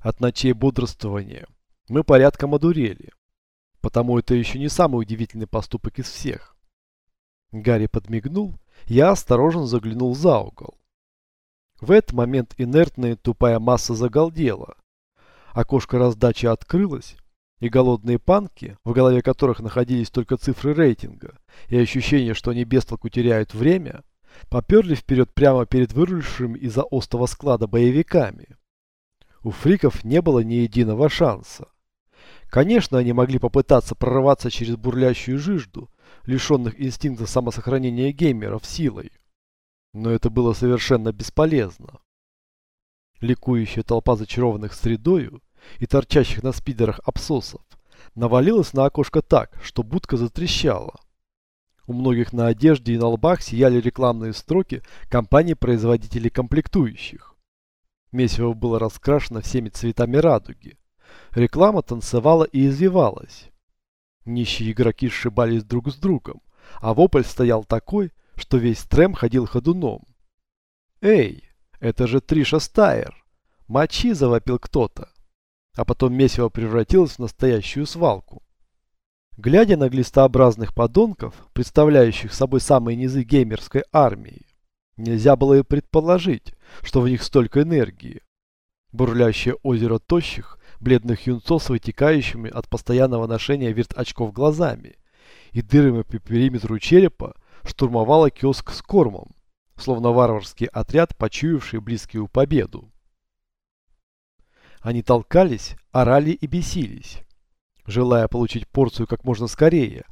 От ночей бодрствования мы порядком одурели. Потому это еще не самый удивительный поступок из всех. Гарри подмигнул, я осторожно заглянул за угол. В этот момент инертная тупая масса загалдела. Окошко раздачи открылось, и голодные панки, в голове которых находились только цифры рейтинга и ощущение, что они без толку теряют время, поперли вперед прямо перед вырушившими из-за остого склада боевиками. У фриков не было ни единого шанса. Конечно, они могли попытаться прорваться через бурлящую жижду, лишенных инстинкта самосохранения геймеров силой. Но это было совершенно бесполезно. Ликующая толпа зачарованных средою и торчащих на спидерах абсосов навалилась на окошко так, что будка затрещала. У многих на одежде и на лбах сияли рекламные строки компаний-производителей комплектующих. Месиво было раскрашено всеми цветами радуги. Реклама танцевала и извивалась. Нищие игроки сшибались друг с другом, а вопль стоял такой, что весь трем ходил ходуном. «Эй, это же Триша Стайер!» «Мочи!» – завопил кто-то. А потом месиво превратилось в настоящую свалку. Глядя на глистообразных подонков, представляющих собой самые низы геймерской армии, нельзя было и предположить, что в них столько энергии. Бурлящее озеро тощих, бледных юнцов с вытекающими от постоянного ношения вирт-очков глазами и дырами по периметру черепа штурмовала киоск с кормом, словно варварский отряд, почуявший близкую победу. Они толкались, орали и бесились, желая получить порцию как можно скорее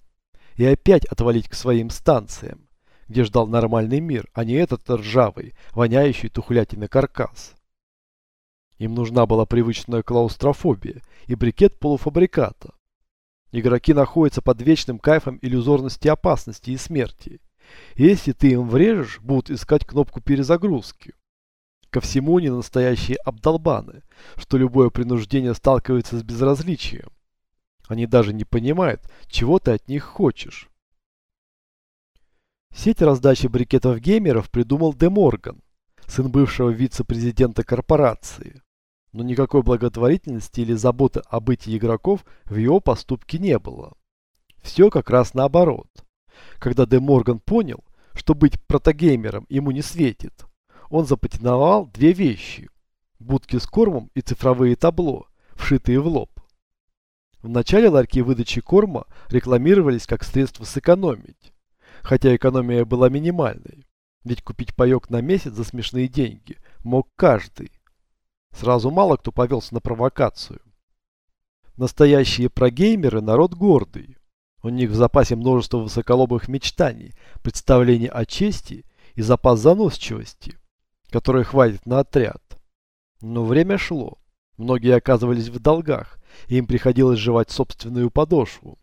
и опять отвалить к своим станциям, где ждал нормальный мир, а не этот ржавый, воняющий тухлятиной каркас. Им нужна была привычная клаустрофобия и брикет полуфабриката. Игроки находятся под вечным кайфом иллюзорности опасности и смерти. Если ты им врежешь, будут искать кнопку перезагрузки. Ко всему они настоящие обдолбаны, что любое принуждение сталкивается с безразличием. Они даже не понимают, чего ты от них хочешь. Сеть раздачи брикетов геймеров придумал Де Морган, сын бывшего вице-президента корпорации. Но никакой благотворительности или заботы о бытии игроков в его поступке не было. Все как раз наоборот. Когда Де Морган понял, что быть протогеймером ему не светит, он запатентовал две вещи – будки с кормом и цифровые табло, вшитые в лоб. В начале ларьки выдачи корма рекламировались как средство сэкономить, хотя экономия была минимальной, ведь купить паек на месяц за смешные деньги мог каждый. Сразу мало кто повелся на провокацию. Настоящие прогеймеры – народ гордый. У них в запасе множество высоколобых мечтаний, представлений о чести и запас заносчивости, который хватит на отряд. Но время шло. Многие оказывались в долгах, и им приходилось жевать собственную подошву,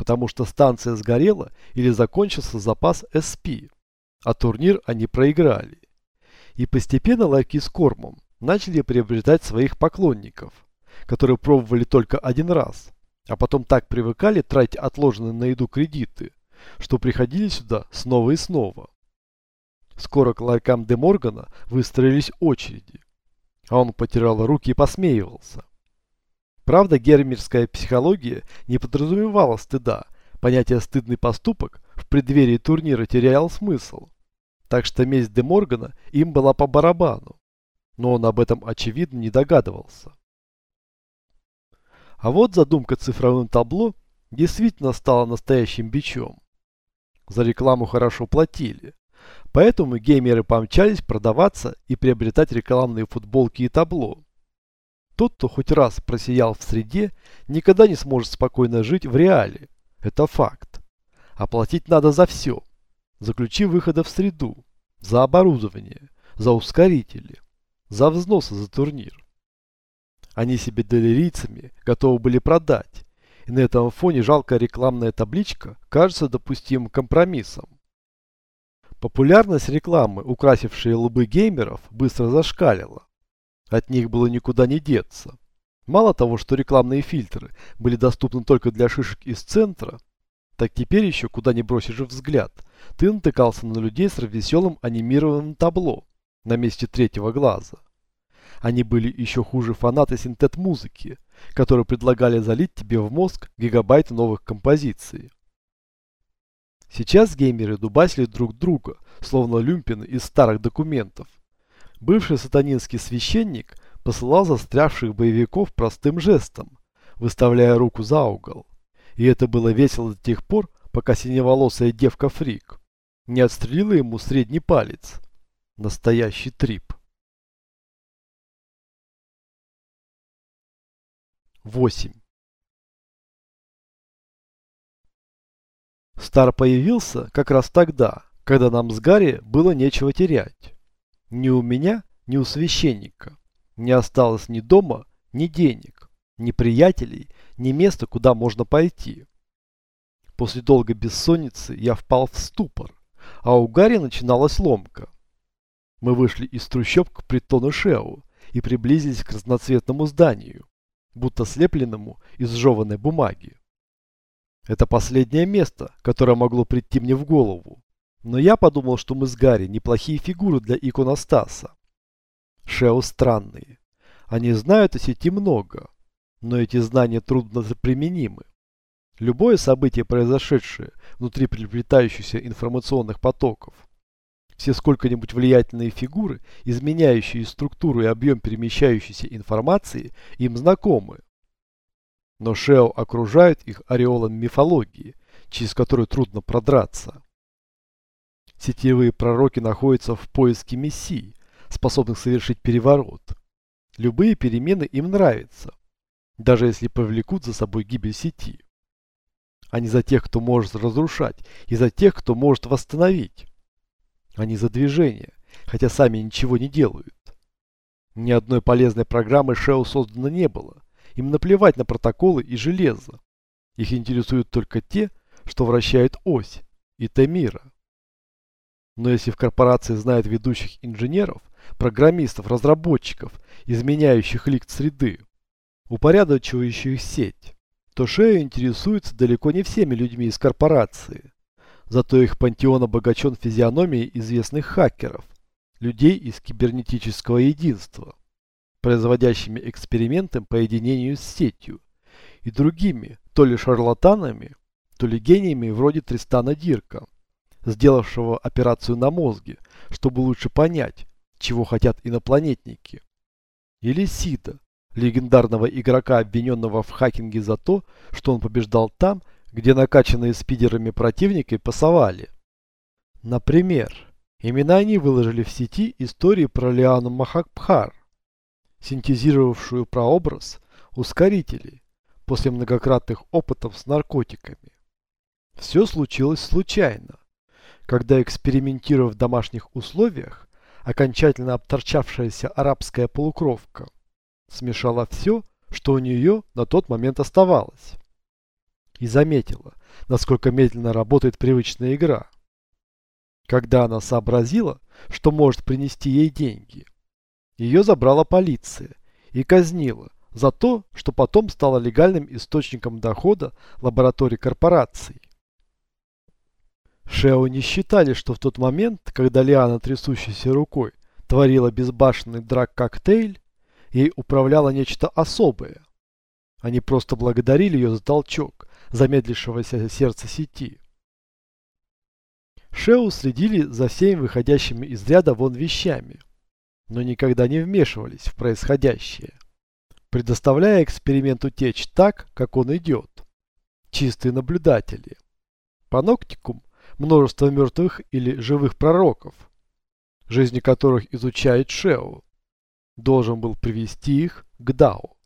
потому что станция сгорела или закончился запас СП, а турнир они проиграли. И постепенно ларьки с кормом начали приобретать своих поклонников, которые пробовали только один раз, а потом так привыкали тратить отложенные на еду кредиты, что приходили сюда снова и снова. Скоро к ларькам Де Моргана выстроились очереди, а он потирал руки и посмеивался. Правда, гермерская психология не подразумевала стыда, понятие «стыдный поступок» в преддверии турнира терял смысл. Так что месть Де Моргана им была по барабану но он об этом очевидно не догадывался. А вот задумка цифровым табло действительно стала настоящим бичом. За рекламу хорошо платили, поэтому геймеры помчались продаваться и приобретать рекламные футболки и табло. Тот, кто хоть раз просиял в среде, никогда не сможет спокойно жить в реале. Это факт. Оплатить надо за все. За ключи выхода в среду, за оборудование, за ускорители за взносы за турнир. Они себе долерийцами готовы были продать, и на этом фоне жалкая рекламная табличка кажется допустимым компромиссом. Популярность рекламы, украсившей лбы геймеров, быстро зашкалила. От них было никуда не деться. Мало того, что рекламные фильтры были доступны только для шишек из центра, так теперь еще, куда ни бросишь взгляд, ты натыкался на людей с веселым анимированным табло, на месте третьего глаза. Они были еще хуже фанаты синтет-музыки, которые предлагали залить тебе в мозг гигабайты новых композиций. Сейчас геймеры дубасили друг друга, словно люмпины из старых документов. Бывший сатанинский священник посылал застрявших боевиков простым жестом, выставляя руку за угол. И это было весело до тех пор, пока синеволосая девка Фрик не отстрелила ему средний палец. Настоящий трип. 8. Стар появился как раз тогда, когда нам с Гарри было нечего терять. Ни у меня, ни у священника. Не осталось ни дома, ни денег, ни приятелей, ни места, куда можно пойти. После долгой бессонницы я впал в ступор, а у Гарри начиналась ломка. Мы вышли из трущоб к притону Шеу и приблизились к разноцветному зданию, будто слепленному из жеванной бумаги. Это последнее место, которое могло прийти мне в голову. Но я подумал, что мы с Гарри неплохие фигуры для иконостаса. Шео странные. Они знают о сети много, но эти знания трудно применимы. Любое событие, произошедшее внутри приплетающихся информационных потоков, все сколько-нибудь влиятельные фигуры, изменяющие структуру и объем перемещающейся информации, им знакомы. Но Шео окружает их ореолом мифологии, через которую трудно продраться. Сетевые пророки находятся в поиске мессий, способных совершить переворот. Любые перемены им нравятся, даже если повлекут за собой гибель сети. Они за тех, кто может разрушать, и за тех, кто может восстановить. Они за движение, хотя сами ничего не делают. Ни одной полезной программы Шео создано не было, им наплевать на протоколы и железо. Их интересуют только те, что вращают ось и Т мира. Но если в корпорации знают ведущих инженеров, программистов, разработчиков, изменяющих лик среды, упорядочивающих сеть, то Шея интересуется далеко не всеми людьми из корпорации. Зато их пантеон обогачен физиономией известных хакеров, людей из кибернетического единства производящими эксперименты по единению с сетью, и другими, то ли шарлатанами, то ли гениями вроде Тристана Дирка, сделавшего операцию на мозге, чтобы лучше понять, чего хотят инопланетники. Или Сида, легендарного игрока, обвиненного в хакинге за то, что он побеждал там, где накачанные спидерами противники пасовали. Например, именно они выложили в сети истории про Лиану Махакбхар, синтезировавшую прообраз ускорителей после многократных опытов с наркотиками. Все случилось случайно, когда экспериментируя в домашних условиях, окончательно обторчавшаяся арабская полукровка смешала все, что у нее на тот момент оставалось. И заметила, насколько медленно работает привычная игра. Когда она сообразила, что может принести ей деньги, ее забрала полиция и казнила за то, что потом стало легальным источником дохода лабораторий корпораций. Шео не считали, что в тот момент, когда Лиана трясущейся рукой творила безбашенный драк-коктейль, ей управляло нечто особое. Они просто благодарили ее за толчок, замедлившегося сердца сети. Шеу следили за всеми выходящими из ряда вон вещами – но никогда не вмешивались в происходящее, предоставляя эксперименту течь так, как он идет. Чистые наблюдатели. Паноктикум – множество мертвых или живых пророков, жизни которых изучает Шеу, должен был привести их к Дао.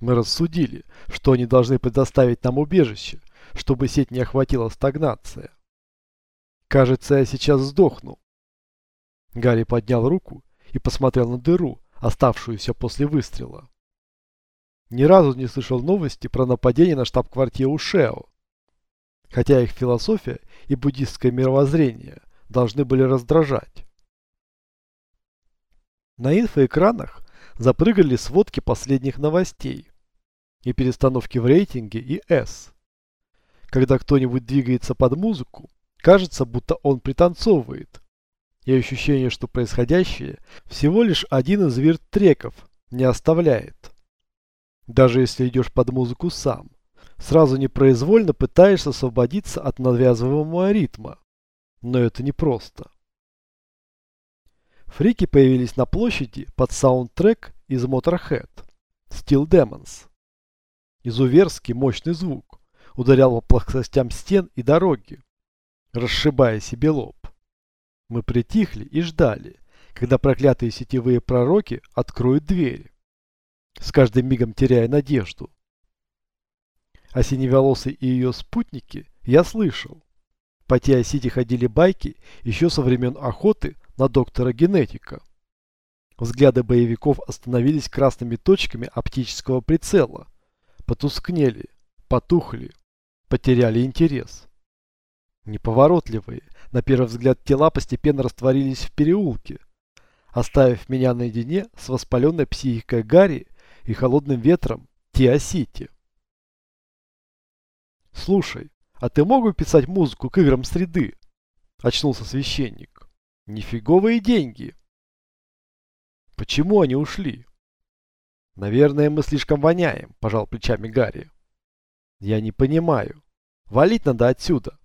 Мы рассудили, что они должны предоставить нам убежище, чтобы сеть не охватила стагнация. Кажется, я сейчас сдохну. Гарри поднял руку и посмотрел на дыру, оставшуюся после выстрела. Ни разу не слышал новости про нападение на штаб-квартиру Шео. Хотя их философия и буддистское мировоззрение должны были раздражать. На инфоэкранах запрыгали сводки последних новостей и перестановки в рейтинге и S. Когда кто-нибудь двигается под музыку, кажется, будто он пританцовывает, И ощущение, что происходящее всего лишь один из вирт-треков не оставляет. Даже если идешь под музыку сам, сразу непроизвольно пытаешься освободиться от навязываемого ритма. Но это непросто. Фрики появились на площади под саундтрек из Motorhead Steel Demons. Изуверский мощный звук ударял по плоскостям стен и дороги, расшибая себе лоб. Мы притихли и ждали, когда проклятые сетевые пророки откроют двери, с каждым мигом теряя надежду. А синеволосый и ее спутники я слышал. По Теосити ходили байки еще со времен охоты на доктора генетика. Взгляды боевиков остановились красными точками оптического прицела. Потускнели, потухли, потеряли интерес. Неповоротливые, на первый взгляд тела постепенно растворились в переулке, оставив меня наедине с воспаленной психикой Гарри и холодным ветром Тиосити. «Слушай, а ты мог бы писать музыку к играм среды?» – очнулся священник. «Нифиговые деньги!» «Почему они ушли?» «Наверное, мы слишком воняем», – пожал плечами Гарри. «Я не понимаю. Валить надо отсюда».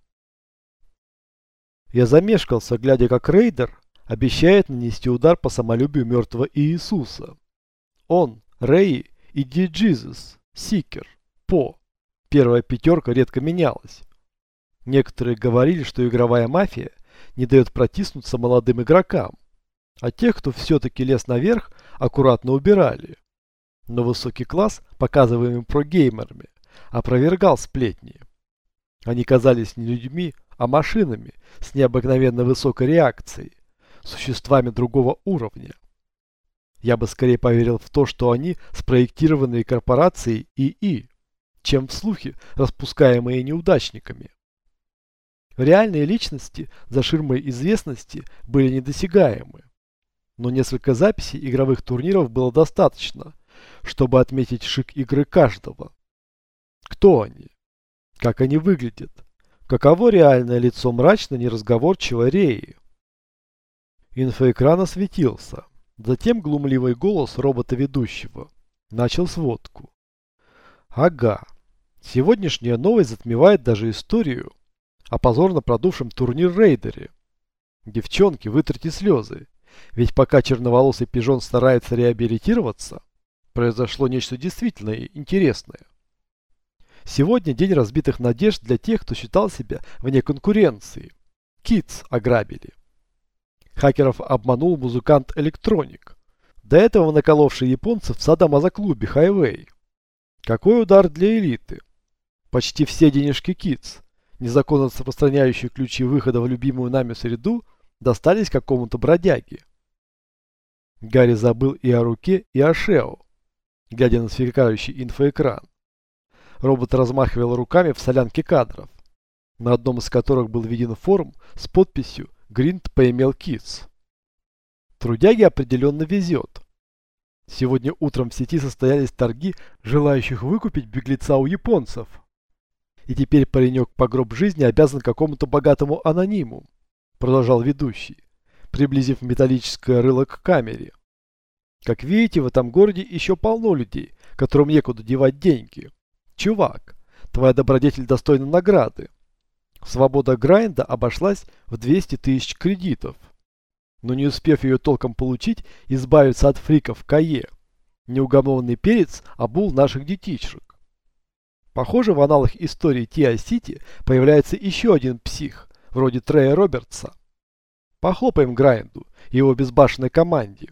Я замешкался, глядя, как рейдер обещает нанести удар по самолюбию мертвого Иисуса. Он, Рэй и Ди Сикер, По. Первая пятерка редко менялась. Некоторые говорили, что игровая мафия не дает протиснуться молодым игрокам, а тех, кто все-таки лез наверх, аккуратно убирали. Но высокий класс, показываемый прогеймерами, опровергал сплетни. Они казались не людьми, а машинами с необыкновенно высокой реакцией, существами другого уровня. Я бы скорее поверил в то, что они спроектированные корпорацией ИИ, чем в слухи, распускаемые неудачниками. Реальные личности за ширмой известности были недосягаемы. Но несколько записей игровых турниров было достаточно, чтобы отметить шик игры каждого. Кто они? Как они выглядят? Каково реальное лицо мрачно неразговорчивой Реи? Инфоэкран осветился. Затем глумливый голос робота-ведущего начал сводку. Ага. Сегодняшняя новость затмевает даже историю о позорно продувшем турнир рейдере. Девчонки, вытрите слезы. Ведь пока черноволосый пижон старается реабилитироваться, произошло нечто действительно интересное. Сегодня день разбитых надежд для тех, кто считал себя вне конкуренции. Китс ограбили. Хакеров обманул музыкант Электроник, до этого наколовший японцев в садомазоклубе Хайвей. Какой удар для элиты? Почти все денежки Китс, незаконно распространяющие ключи выхода в любимую нами среду, достались какому-то бродяге. Гарри забыл и о руке, и о Шео, глядя на сверкающий инфоэкран. Робот размахивал руками в солянке кадров, на одном из которых был виден форум с подписью «Гринт поимел Китс». Трудяге определенно везет. Сегодня утром в сети состоялись торги желающих выкупить беглеца у японцев. И теперь паренек по гроб жизни обязан какому-то богатому анониму, продолжал ведущий, приблизив металлическое рыло к камере. Как видите, в этом городе еще полно людей, которым некуда девать деньги. Чувак, твоя добродетель достойна награды. Свобода Грайнда обошлась в 200 тысяч кредитов. Но не успев ее толком получить, избавиться от фриков Кае, неугомонный перец обул наших детишек. Похоже, в аналах истории Тиа-Сити появляется еще один псих, вроде Трея Робертса. Похлопаем Грайнду и его безбашенной команде,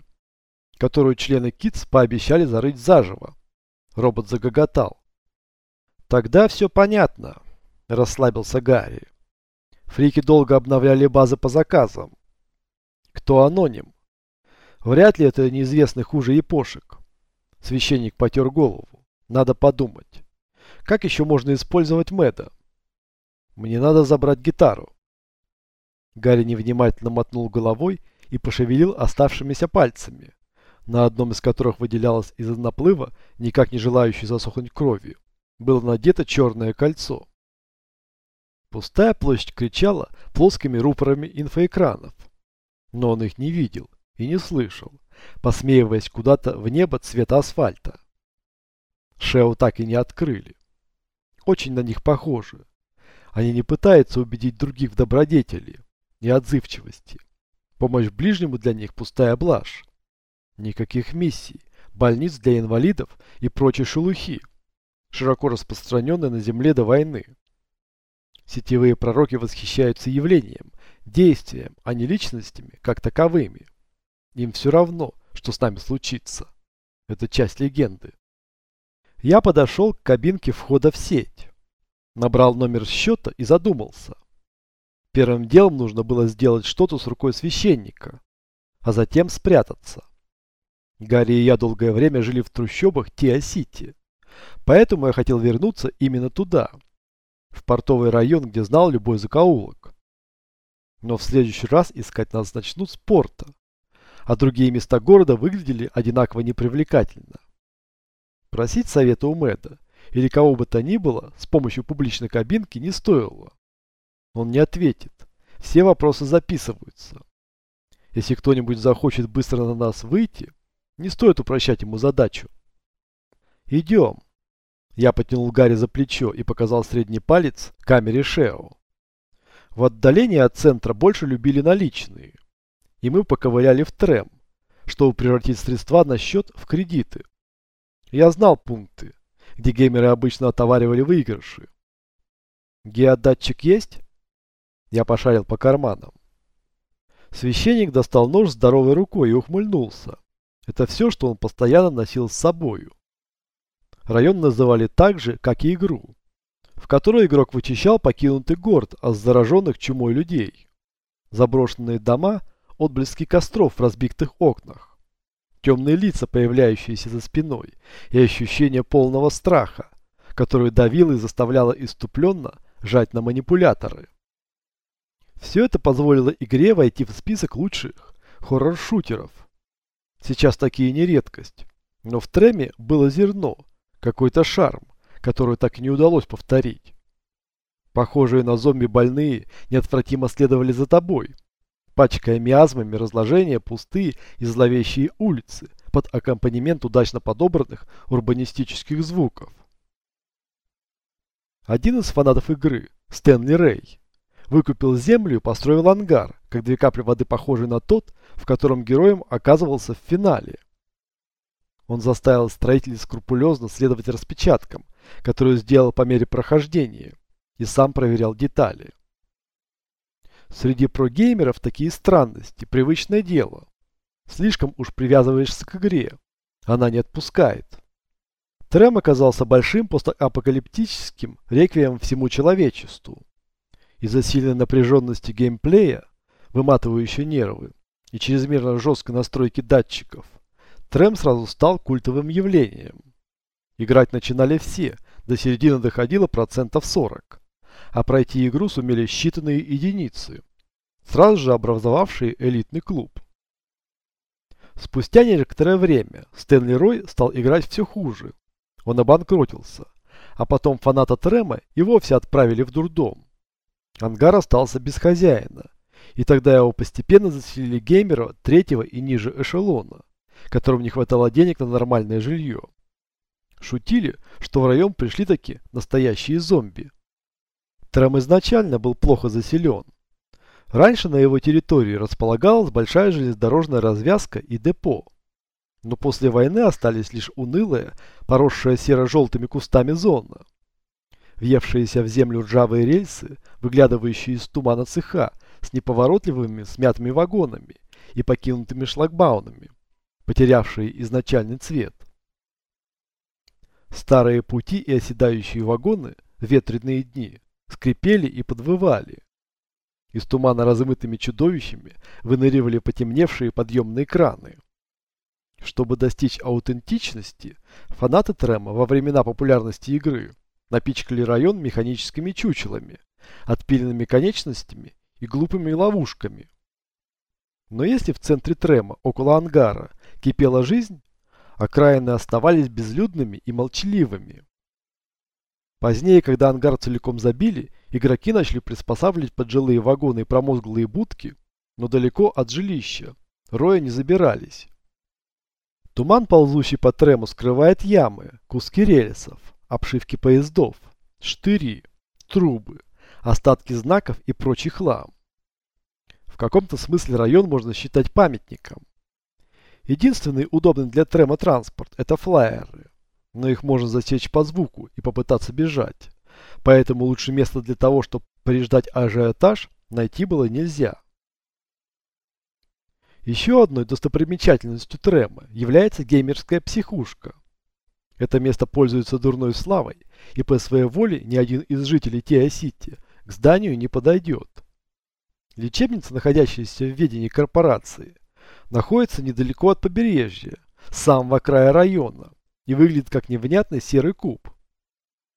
которую члены КИТС пообещали зарыть заживо. Робот загоготал. Тогда все понятно, расслабился Гарри. Фрики долго обновляли базы по заказам. Кто аноним? Вряд ли это неизвестный хуже япошек. Священник потер голову. Надо подумать. Как еще можно использовать Мэда? Мне надо забрать гитару. Гарри невнимательно мотнул головой и пошевелил оставшимися пальцами, на одном из которых выделялось из-за наплыва, никак не желающей засохнуть кровью было надето черное кольцо. Пустая площадь кричала плоскими рупорами инфоэкранов. но он их не видел и не слышал, посмеиваясь куда-то в небо цвета асфальта. Шео так и не открыли. Очень на них похожи. Они не пытаются убедить других в добродетели и отзывчивости. Помощь ближнему для них пустая блажь. Никаких миссий, больниц для инвалидов и прочей шелухи, широко распространенной на земле до войны. Сетевые пророки восхищаются явлением, действием, а не личностями, как таковыми. Им все равно, что с нами случится. Это часть легенды. Я подошел к кабинке входа в сеть. Набрал номер счета и задумался. Первым делом нужно было сделать что-то с рукой священника, а затем спрятаться. Гарри и я долгое время жили в трущобах Тиа-Сити. Поэтому я хотел вернуться именно туда, в портовый район, где знал любой закоулок. Но в следующий раз искать нас начнут с порта, а другие места города выглядели одинаково непривлекательно. Просить совета у Мэда или кого бы то ни было с помощью публичной кабинки не стоило. Он не ответит. Все вопросы записываются. Если кто-нибудь захочет быстро на нас выйти, не стоит упрощать ему задачу. Идем. Я потянул Гарри за плечо и показал средний палец камере Шео. В отдалении от центра больше любили наличные. И мы поковыляли в трем, чтобы превратить средства на счет в кредиты. Я знал пункты, где геймеры обычно отоваривали выигрыши. Геодатчик есть? Я пошарил по карманам. Священник достал нож здоровой рукой и ухмыльнулся. Это все, что он постоянно носил с собою. Район называли так же, как и игру, в которой игрок вычищал покинутый город от зараженных чумой людей. Заброшенные дома, отблески костров в разбитых окнах, темные лица, появляющиеся за спиной, и ощущение полного страха, которое давило и заставляло иступленно жать на манипуляторы. Все это позволило игре войти в список лучших хоррор-шутеров – Сейчас такие не редкость. Но в Треме было зерно, какой-то шарм, который так и не удалось повторить. Похожие на зомби больные неотвратимо следовали за тобой, пачкая миазмами разложения пустые и зловещие улицы под аккомпанемент удачно подобранных урбанистических звуков. Один из фанатов игры, Стэнли Рэй, выкупил землю и построил ангар, как две капли воды похожий на тот, в котором героем оказывался в финале. Он заставил строителей скрупулезно следовать распечаткам, которые сделал по мере прохождения, и сам проверял детали. Среди прогеймеров такие странности – привычное дело. Слишком уж привязываешься к игре. Она не отпускает. Трем оказался большим постапокалиптическим реквием всему человечеству. Из-за сильной напряженности геймплея, выматывающей нервы, и чрезмерно жесткой настройки датчиков, Трем сразу стал культовым явлением. Играть начинали все, до середины доходило процентов 40, а пройти игру сумели считанные единицы, сразу же образовавшие элитный клуб. Спустя некоторое время Стэнли Рой стал играть все хуже. Он обанкротился, а потом фаната Трема и вовсе отправили в дурдом. Ангар остался без хозяина, и тогда его постепенно заселили геймера третьего и ниже эшелона, которым не хватало денег на нормальное жилье. Шутили, что в район пришли таки настоящие зомби. Трем изначально был плохо заселен. Раньше на его территории располагалась большая железнодорожная развязка и депо. Но после войны остались лишь унылая, поросшая серо-желтыми кустами зона. Въевшиеся в землю ржавые рельсы, выглядывающие из тумана цеха, с неповоротливыми смятыми вагонами и покинутыми шлагбаунами, потерявшие изначальный цвет. Старые пути и оседающие вагоны ветреные дни скрипели и подвывали. Из тумана размытыми чудовищами выныривали потемневшие подъемные краны. Чтобы достичь аутентичности, фанаты Трема во времена популярности игры напичкали район механическими чучелами, отпиленными конечностями и глупыми ловушками. Но если в центре Трема, около ангара, кипела жизнь, окраины оставались безлюдными и молчаливыми. Позднее, когда ангар целиком забили, игроки начали приспосабливать под жилые вагоны и промозглые будки но далеко от жилища. Роя не забирались. Туман, ползущий по трему, скрывает ямы, куски рельсов, обшивки поездов, штыри, трубы, остатки знаков и прочий хлам. В каком-то смысле район можно считать памятником. Единственный удобный для трема транспорт – это флайеры. Но их можно засечь по звуку и попытаться бежать. Поэтому лучше место для того, чтобы приждать ажиотаж, найти было нельзя. Еще одной достопримечательностью Трема является геймерская психушка. Это место пользуется дурной славой, и по своей воле ни один из жителей Тиа-Сити к зданию не подойдет. Лечебница, находящаяся в ведении корпорации, находится недалеко от побережья, самого края района, и выглядит как невнятный серый куб.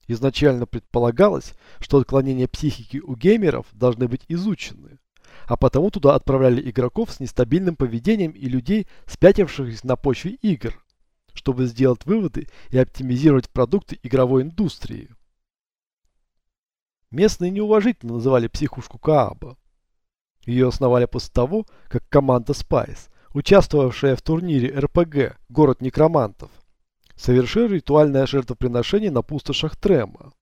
Изначально предполагалось, что отклонения психики у геймеров должны быть изучены, а потому туда отправляли игроков с нестабильным поведением и людей, спятившихся на почве игр, чтобы сделать выводы и оптимизировать продукты игровой индустрии. Местные неуважительно называли психушку Кааба. Ее основали после того, как команда Spice, участвовавшая в турнире РПГ «Город некромантов», совершила ритуальное жертвоприношение на пустошах Трема.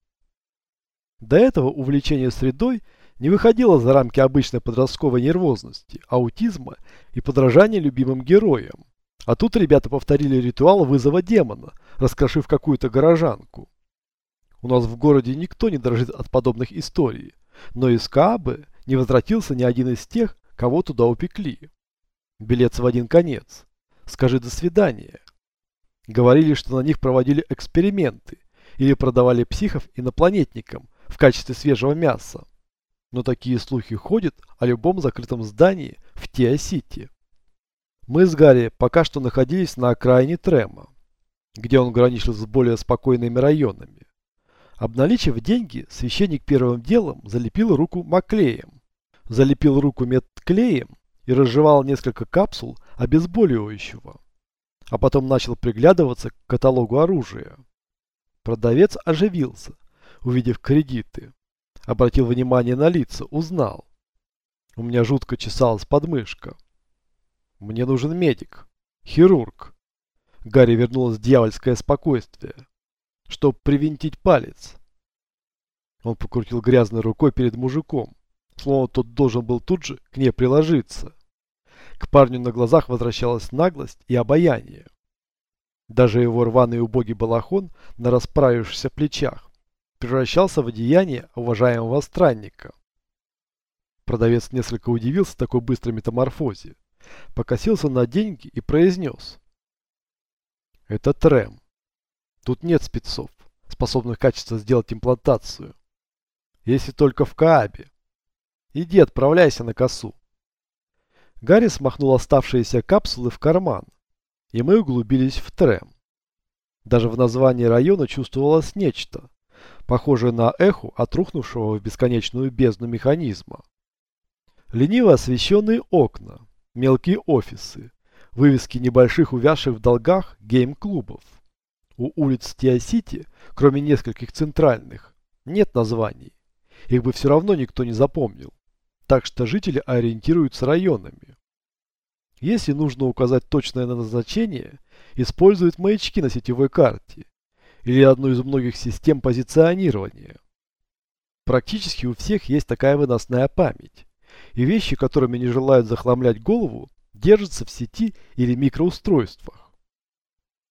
До этого увлечение средой не выходила за рамки обычной подростковой нервозности, аутизма и подражания любимым героям. А тут ребята повторили ритуал вызова демона, раскрошив какую-то горожанку. У нас в городе никто не дрожит от подобных историй, но из Каабы не возвратился ни один из тех, кого туда упекли. Билет в один конец. Скажи «до свидания». Говорили, что на них проводили эксперименты или продавали психов инопланетникам в качестве свежего мяса но такие слухи ходят о любом закрытом здании в Тиа-Сити. Мы с Гарри пока что находились на окраине Трема, где он граничил с более спокойными районами. Обналичив деньги, священник первым делом залепил руку маклеем, залепил руку медклеем и разжевал несколько капсул обезболивающего, а потом начал приглядываться к каталогу оружия. Продавец оживился, увидев кредиты. Обратил внимание на лица, узнал. У меня жутко чесалась подмышка. Мне нужен медик. Хирург. Гарри вернулось дьявольское спокойствие. Чтоб привинтить палец. Он покрутил грязной рукой перед мужиком, словно тот должен был тут же к ней приложиться. К парню на глазах возвращалась наглость и обаяние. Даже его рваный убогий балахон на расправившихся плечах превращался в одеяние уважаемого странника. Продавец несколько удивился такой быстрой метаморфозе, покосился на деньги и произнес. Это Трем. Тут нет спецов, способных качественно сделать имплантацию. Если только в Каабе. Иди, отправляйся на косу. Гарри смахнул оставшиеся капсулы в карман, и мы углубились в Трем. Даже в названии района чувствовалось нечто, похожее на эхо от рухнувшего в бесконечную бездну механизма. Лениво освещенные окна, мелкие офисы, вывески небольших увязших в долгах гейм-клубов. У улиц Тиа-Сити, кроме нескольких центральных, нет названий. Их бы все равно никто не запомнил. Так что жители ориентируются районами. Если нужно указать точное назначение, используют маячки на сетевой карте или одну из многих систем позиционирования. Практически у всех есть такая выносная память, и вещи, которыми не желают захламлять голову, держатся в сети или микроустройствах.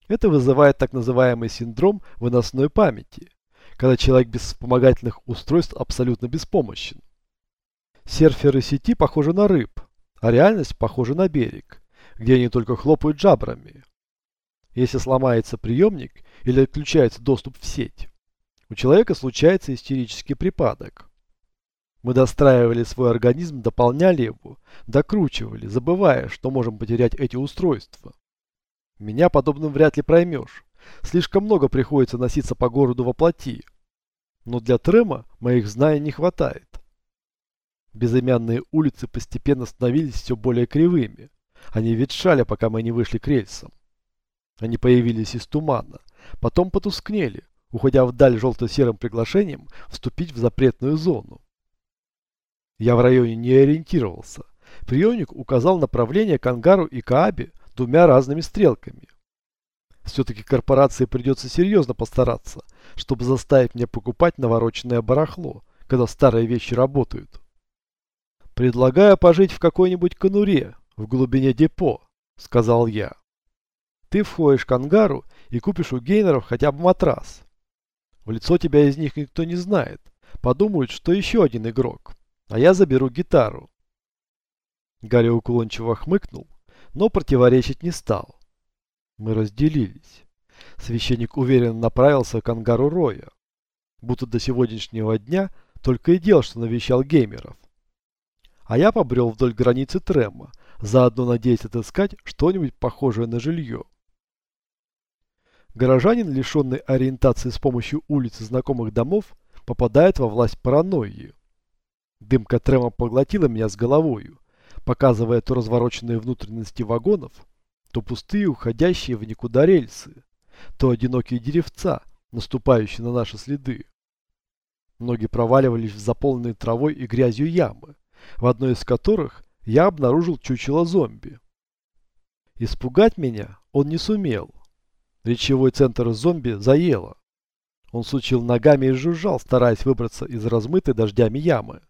Это вызывает так называемый синдром выносной памяти, когда человек без вспомогательных устройств абсолютно беспомощен. Серферы сети похожи на рыб, а реальность похожа на берег, где они только хлопают жабрами. Если сломается приемник или отключается доступ в сеть, у человека случается истерический припадок. Мы достраивали свой организм, дополняли его, докручивали, забывая, что можем потерять эти устройства. Меня подобным вряд ли проймешь. Слишком много приходится носиться по городу во плоти. Но для Трема моих знаний не хватает. Безымянные улицы постепенно становились все более кривыми. Они ветшали, пока мы не вышли к рельсам. Они появились из тумана, потом потускнели, уходя вдаль желто-серым приглашением вступить в запретную зону. Я в районе не ориентировался. Приемник указал направление к ангару и Каабе двумя разными стрелками. Все-таки корпорации придется серьезно постараться, чтобы заставить меня покупать навороченное барахло, когда старые вещи работают. Предлагаю пожить в какой-нибудь конуре, в глубине депо, сказал я. Ты входишь к ангару и купишь у гейнеров хотя бы матрас. В лицо тебя из них никто не знает. Подумают, что еще один игрок. А я заберу гитару. Гарри уклончиво хмыкнул, но противоречить не стал. Мы разделились. Священник уверенно направился к ангару Роя, будто до сегодняшнего дня только и делал, что навещал геймеров. А я побрел вдоль границы Трема, заодно надеясь отыскать что-нибудь похожее на жилье. Горожанин, лишенный ориентации с помощью улиц и знакомых домов, попадает во власть паранойи. Дымка Трема поглотила меня с головою, показывая то развороченные внутренности вагонов, то пустые, уходящие в никуда рельсы, то одинокие деревца, наступающие на наши следы. Ноги проваливались в заполненные травой и грязью ямы, в одной из которых я обнаружил чучело зомби. Испугать меня он не сумел. Речевой центр зомби заело. Он сучил ногами и жужжал, стараясь выбраться из размытой дождями ямы.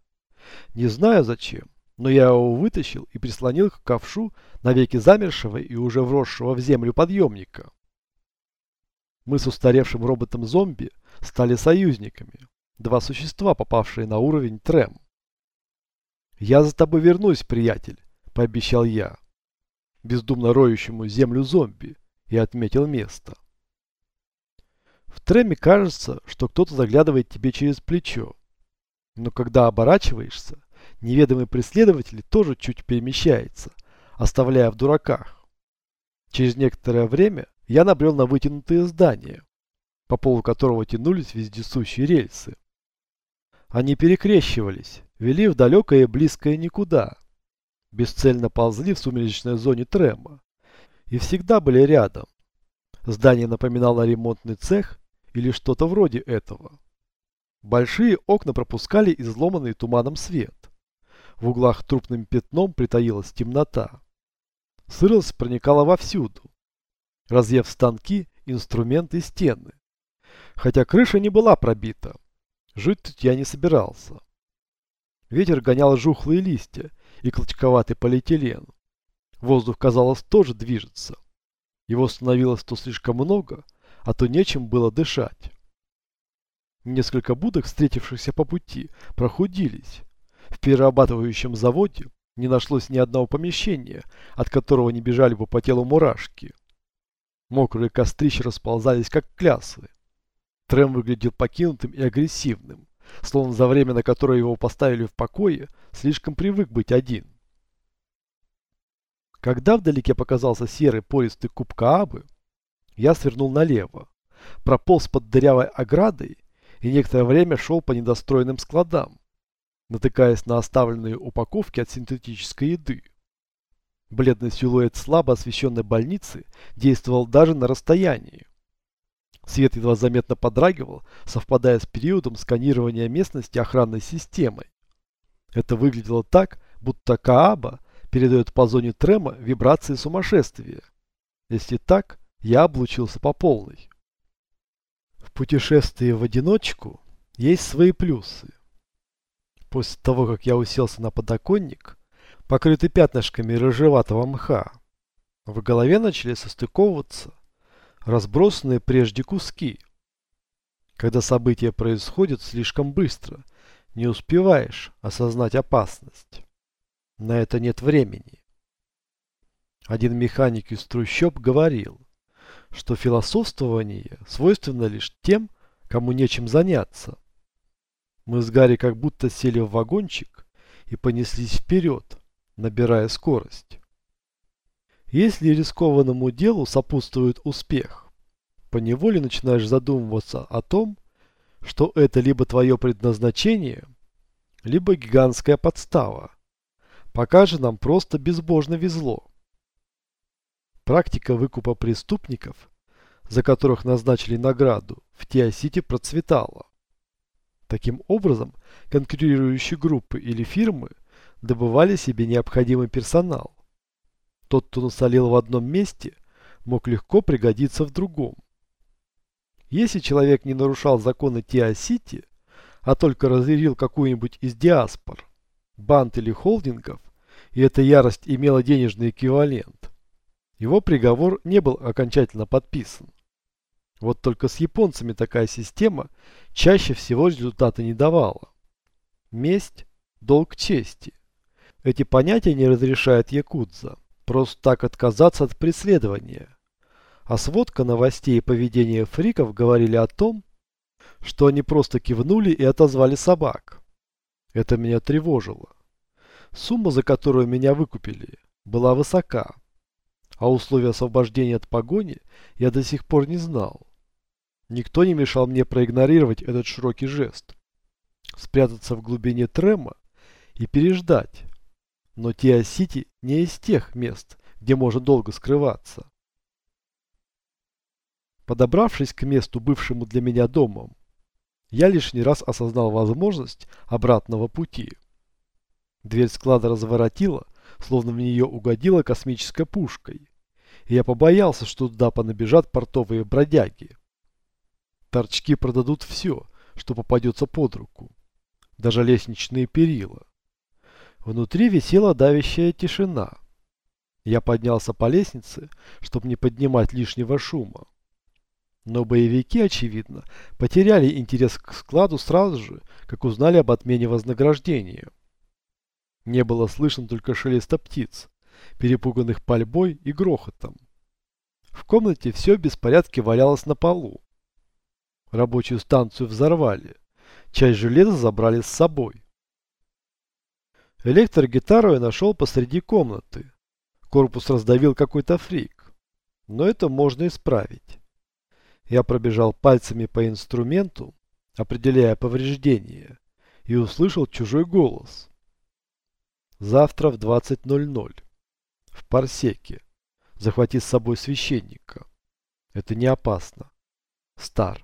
Не знаю зачем, но я его вытащил и прислонил к ковшу навеки замершего и уже вросшего в землю подъемника. Мы с устаревшим роботом-зомби стали союзниками, два существа, попавшие на уровень Трем. «Я за тобой вернусь, приятель», – пообещал я, бездумно роющему землю зомби, и отметил место. В Треме кажется, что кто-то заглядывает тебе через плечо, но когда оборачиваешься, неведомый преследователь тоже чуть перемещается, оставляя в дураках. Через некоторое время я набрел на вытянутые здания, по полу которого тянулись вездесущие рельсы. Они перекрещивались, вели в далекое и близкое никуда, бесцельно ползли в сумеречной зоне Трема и всегда были рядом. Здание напоминало ремонтный цех или что-то вроде этого. Большие окна пропускали изломанный туманом свет. В углах трупным пятном притаилась темнота. Сырость проникала вовсюду, разъев станки, инструменты и стены. Хотя крыша не была пробита, жить тут я не собирался. Ветер гонял жухлые листья и клочковатый полиэтилен. Воздух, казалось, тоже движется. Его становилось то слишком много, а то нечем было дышать. Несколько будок, встретившихся по пути, прохудились. В перерабатывающем заводе не нашлось ни одного помещения, от которого не бежали бы по телу мурашки. Мокрые кострища расползались, как клясы. Трем выглядел покинутым и агрессивным, словно за время, на которое его поставили в покое, слишком привык быть один. Когда вдалеке показался серый пористый куб Каабы, я свернул налево, прополз под дырявой оградой и некоторое время шел по недостроенным складам, натыкаясь на оставленные упаковки от синтетической еды. Бледный силуэт слабо освещенной больницы действовал даже на расстоянии. Свет едва заметно подрагивал, совпадая с периодом сканирования местности охранной системой. Это выглядело так, будто Кааба передает по зоне трема вибрации сумасшествия. Если так, я облучился по полной путешествии в одиночку есть свои плюсы. После того, как я уселся на подоконник, покрытый пятнышками рыжеватого мха, в голове начали состыковываться разбросанные прежде куски. Когда события происходят слишком быстро, не успеваешь осознать опасность. На это нет времени. Один механик из трущоб говорил, что философствование свойственно лишь тем, кому нечем заняться. Мы с Гарри как будто сели в вагончик и понеслись вперед, набирая скорость. Если рискованному делу сопутствует успех, поневоле начинаешь задумываться о том, что это либо твое предназначение, либо гигантская подстава. Пока же нам просто безбожно везло. Практика выкупа преступников, за которых назначили награду, в Теосите процветала. Таким образом, конкурирующие группы или фирмы добывали себе необходимый персонал. Тот, кто насолил в одном месте, мог легко пригодиться в другом. Если человек не нарушал законы Тиа-Сити, а только разъярил какую-нибудь из диаспор, банд или холдингов, и эта ярость имела денежный эквивалент, его приговор не был окончательно подписан. Вот только с японцами такая система чаще всего результата не давала. Месть – долг чести. Эти понятия не разрешает Якудза. Просто так отказаться от преследования. А сводка новостей и поведения фриков говорили о том, что они просто кивнули и отозвали собак. Это меня тревожило. Сумма, за которую меня выкупили, была высока. А условия освобождения от погони я до сих пор не знал. Никто не мешал мне проигнорировать этот широкий жест. Спрятаться в глубине трема и переждать. Но Тиа-Сити не из тех мест, где можно долго скрываться. Подобравшись к месту, бывшему для меня домом, я лишний раз осознал возможность обратного пути. Дверь склада разворотила, словно в нее угодила космической пушкой. И я побоялся, что туда понабежат портовые бродяги. Торчки продадут все, что попадется под руку. Даже лестничные перила. Внутри висела давящая тишина. Я поднялся по лестнице, чтобы не поднимать лишнего шума. Но боевики, очевидно, потеряли интерес к складу сразу же, как узнали об отмене вознаграждения. Не было слышно только шелеста птиц, перепуганных пальбой и грохотом. В комнате все в беспорядке валялось на полу. Рабочую станцию взорвали, часть железа забрали с собой. Электрогитару я нашел посреди комнаты. Корпус раздавил какой-то фрик. Но это можно исправить. Я пробежал пальцами по инструменту, определяя повреждения, и услышал чужой голос. Завтра в 20.00. В Парсеке. Захвати с собой священника. Это не опасно. Стар.